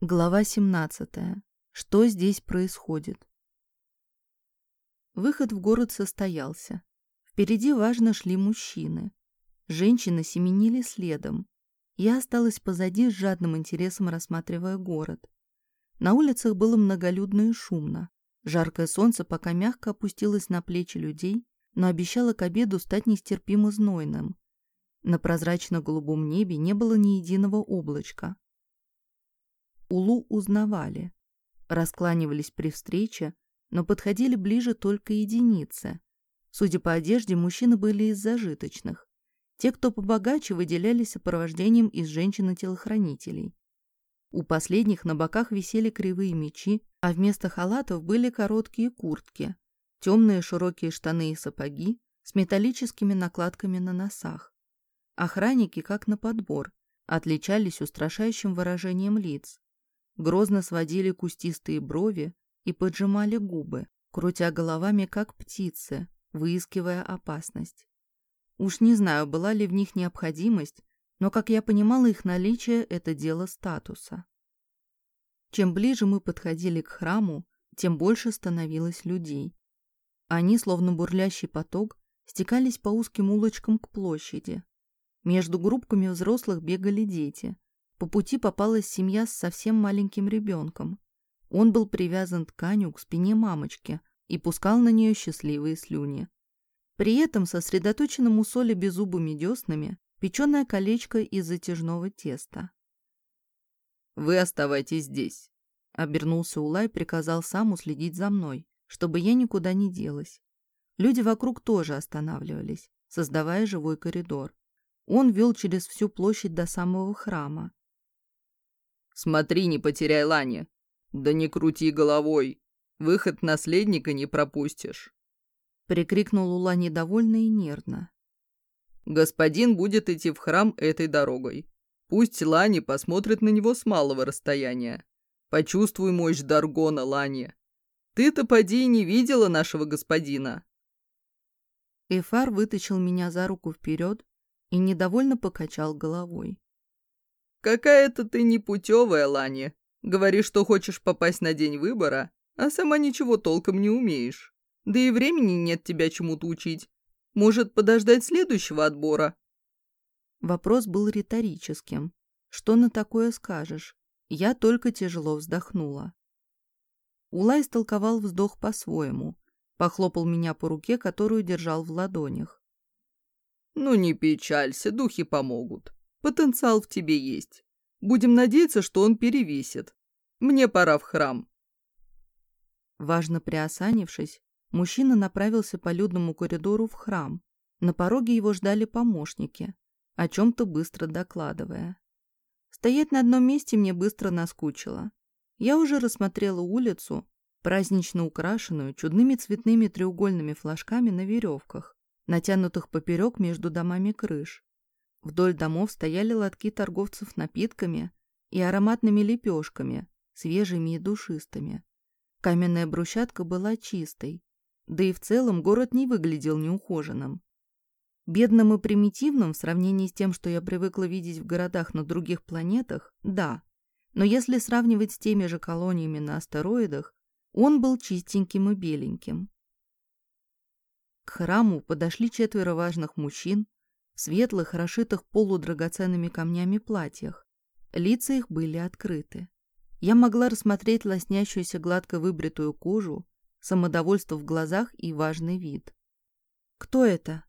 Глава 17. Что здесь происходит? Выход в город состоялся. Впереди важно шли мужчины. Женщины семенили следом. Я осталась позади с жадным интересом рассматривая город. На улицах было многолюдно и шумно. Жаркое солнце пока мягко опустилось на плечи людей, но обещало к обеду стать нестерпимо знойным. На прозрачно-голубом небе не было ни единого облачка. Улу узнавали. Раскланивались при встрече, но подходили ближе только единицы. Судя по одежде, мужчины были из зажиточных. Те, кто побогаче, выделялись сопровождением из женщин-телохранителей. У последних на боках висели кривые мечи, а вместо халатов были короткие куртки, темные широкие штаны и сапоги с металлическими накладками на носах. Охранники, как на подбор, отличались устрашающим выражением лиц грозно сводили кустистые брови и поджимали губы, крутя головами, как птицы, выискивая опасность. Уж не знаю, была ли в них необходимость, но, как я понимала, их наличие – это дело статуса. Чем ближе мы подходили к храму, тем больше становилось людей. Они, словно бурлящий поток, стекались по узким улочкам к площади. Между группками взрослых бегали дети – по пути попалась семья с совсем маленьким ребенком. Он был привязан тканью к спине мамочки и пускал на нее счастливые слюни. При этом сосредоточенным у соли беззубыми деснами печеное колечко из затяжного теста. «Вы оставайтесь здесь», — обернулся Улай и приказал сам уследить за мной, чтобы я никуда не делась. Люди вокруг тоже останавливались, создавая живой коридор. Он вел через всю площадь до самого храма. Смотри, не потеряй Лани. Да не крути головой. Выход наследника не пропустишь. Прикрикнул Ула недовольно и нервно. Господин будет идти в храм этой дорогой. Пусть Лани посмотрит на него с малого расстояния. Почувствуй мощь Даргона, Лани. Ты-то поди и не видела нашего господина. Эфар вытащил меня за руку вперед и недовольно покачал головой. «Какая-то ты непутевая, Лани. Говоришь, что хочешь попасть на день выбора, а сама ничего толком не умеешь. Да и времени нет тебя чему-то учить. Может, подождать следующего отбора?» Вопрос был риторическим. Что на такое скажешь? Я только тяжело вздохнула. Улай истолковал вздох по-своему. Похлопал меня по руке, которую держал в ладонях. «Ну не печалься, духи помогут. Потенциал в тебе есть. Будем надеяться, что он перевесит. Мне пора в храм». Важно приосанившись, мужчина направился по людному коридору в храм. На пороге его ждали помощники, о чем-то быстро докладывая. Стоять на одном месте мне быстро наскучило. Я уже рассмотрела улицу, празднично украшенную чудными цветными треугольными флажками на веревках, натянутых поперек между домами крыш. Вдоль домов стояли лотки торговцев напитками и ароматными лепешками, свежими и душистыми. Каменная брусчатка была чистой, да и в целом город не выглядел неухоженным. Бедным и примитивным в сравнении с тем, что я привыкла видеть в городах на других планетах, да. Но если сравнивать с теми же колониями на астероидах, он был чистеньким и беленьким. К храму подошли четверо важных мужчин светлых, расшитых полудрагоценными камнями платьях. Лица их были открыты. Я могла рассмотреть лоснящуюся гладко выбритую кожу, самодовольство в глазах и важный вид. «Кто это?»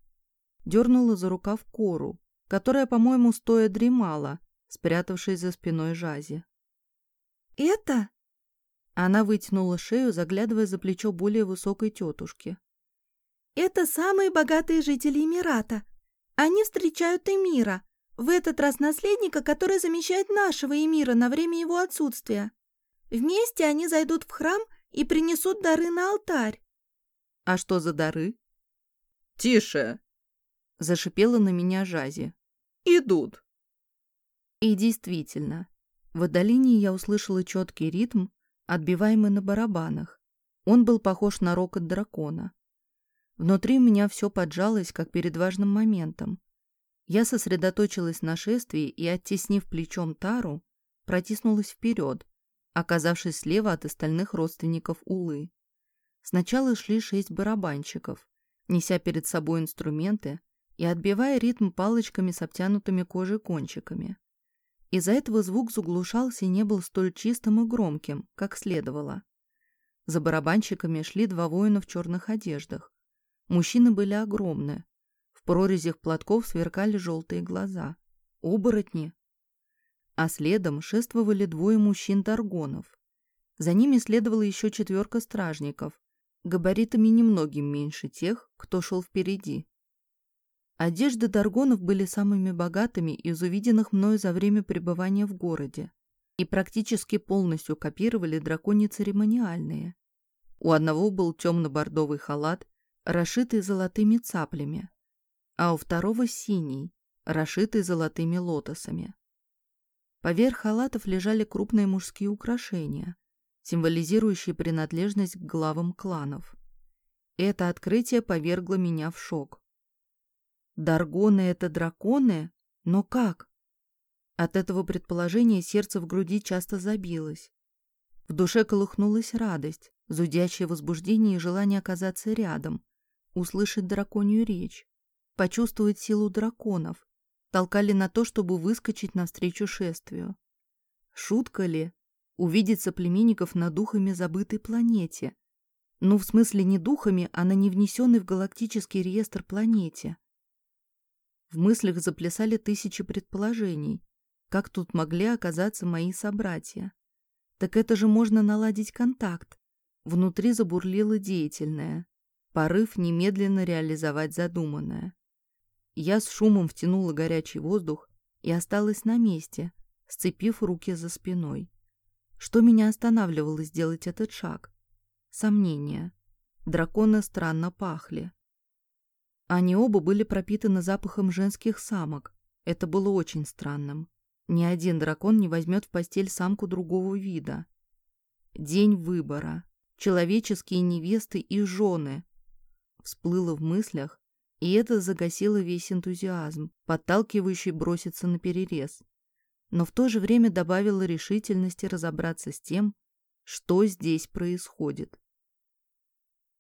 Дернула за рукав кору, которая, по-моему, стоя дремала, спрятавшись за спиной Жази. «Это?» Она вытянула шею, заглядывая за плечо более высокой тетушки. «Это самые богатые жители Эмирата. Они встречают Эмира, в этот раз наследника, который замещает нашего Эмира на время его отсутствия. Вместе они зайдут в храм и принесут дары на алтарь. А что за дары? Тише! Зашипела на меня Жази. Идут. И действительно, в отдалении я услышала четкий ритм, отбиваемый на барабанах. Он был похож на рокот дракона. Внутри меня все поджалось, как перед важным моментом. Я сосредоточилась на шествии и, оттеснив плечом тару, протиснулась вперед, оказавшись слева от остальных родственников Улы. Сначала шли шесть барабанщиков, неся перед собой инструменты и отбивая ритм палочками с обтянутыми кожей кончиками. Из-за этого звук заглушался и не был столь чистым и громким, как следовало. За барабанщиками шли два воина в черных одеждах. Мужчины были огромны. В прорезях платков сверкали желтые глаза. Оборотни. А следом шествовали двое мужчин-таргонов. За ними следовала еще четверка стражников, габаритами немногим меньше тех, кто шел впереди. Одежды Даргонов были самыми богатыми из увиденных мною за время пребывания в городе и практически полностью копировали драконьи церемониальные. У одного был темно-бордовый халат, расшитый золотыми цаплями, а у второго синий, расшитый золотыми лотосами. Поверх халатов лежали крупные мужские украшения, символизирующие принадлежность к главам кланов. Это открытие повергло меня в шок. Даргоны — это драконы? Но как? От этого предположения сердце в груди часто забилось. В душе колыхнулась радость, зудящее возбуждение и желание оказаться рядом, услышать драконью речь, почувствовать силу драконов, толкали на то, чтобы выскочить навстречу шествию. Шутка ли? Увидеть соплеменников на духами забытой планете. Ну, в смысле не духами, а на невнесенной в галактический реестр планете. В мыслях заплясали тысячи предположений. Как тут могли оказаться мои собратья? Так это же можно наладить контакт. Внутри забурлило деятельное. Порыв немедленно реализовать задуманное. Я с шумом втянула горячий воздух и осталась на месте, сцепив руки за спиной. Что меня останавливало сделать этот шаг? Сомнения. Драконы странно пахли. Они оба были пропитаны запахом женских самок. Это было очень странным. Ни один дракон не возьмет в постель самку другого вида. День выбора. Человеческие невесты и жены. Всплыло в мыслях, и это загасило весь энтузиазм, подталкивающий броситься на перерез. Но в то же время добавило решительности разобраться с тем, что здесь происходит.